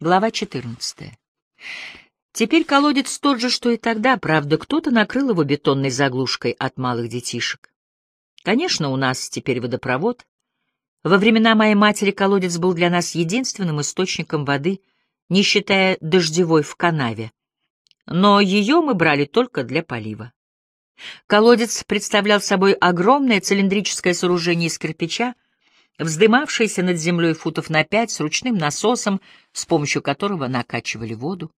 Глава 14. Теперь колодец тот же, что и тогда, правда, кто-то накрыл его бетонной заглушкой от малых детишек. Конечно, у нас теперь водопровод. Во времена моей матери колодец был для нас единственным источником воды, не считая дождевой в канаве. Но ее мы брали только для полива. Колодец представлял собой огромное цилиндрическое сооружение из кирпича, вздымавшееся над землей футов на пять с ручным насосом, с помощью которого накачивали воду.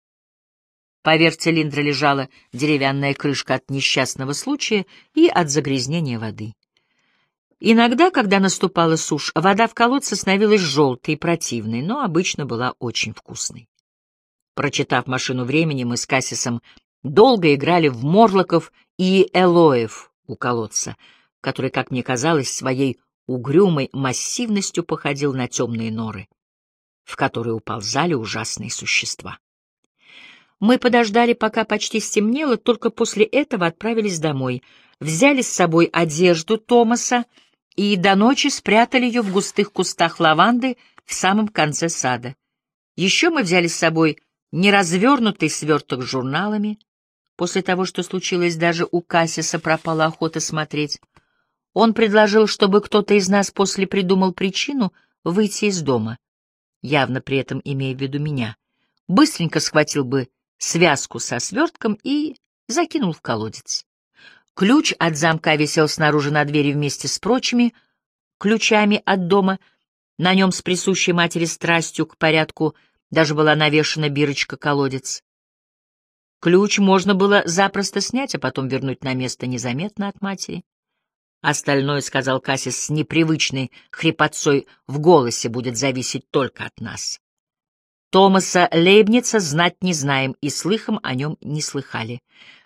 Поверх цилиндра лежала деревянная крышка от несчастного случая и от загрязнения воды. Иногда, когда наступала сушь, вода в колодце становилась желтой и противной, но обычно была очень вкусной. Прочитав «Машину времени», мы с Кассисом долго играли в Морлоков и Элоев у колодца, который, как мне казалось, своей угрюмой массивностью походил на темные норы, в которые уползали ужасные существа. Мы подождали, пока почти стемнело, только после этого отправились домой, взяли с собой одежду Томаса и до ночи спрятали ее в густых кустах лаванды в самом конце сада. Еще мы взяли с собой неразвернутый сверток с журналами. После того, что случилось, даже у Кассиса пропала охота смотреть. Он предложил, чтобы кто-то из нас после придумал причину выйти из дома, явно при этом имея в виду меня. Быстренько схватил бы связку со свертком и закинул в колодец. Ключ от замка висел снаружи на двери вместе с прочими ключами от дома. На нем с присущей матери страстью к порядку даже была навешана бирочка-колодец. Ключ можно было запросто снять, а потом вернуть на место незаметно от матери. Остальное, — сказал Кассис с непривычной хрипотцой в голосе, — будет зависеть только от нас. Томаса Лейбница знать не знаем и слыхом о нем не слыхали.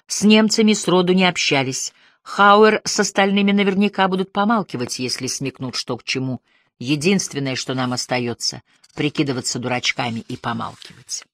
С немцами сроду не общались. Хауэр с остальными наверняка будут помалкивать, если смекнут, что к чему. Единственное, что нам остается — прикидываться дурачками и помалкивать.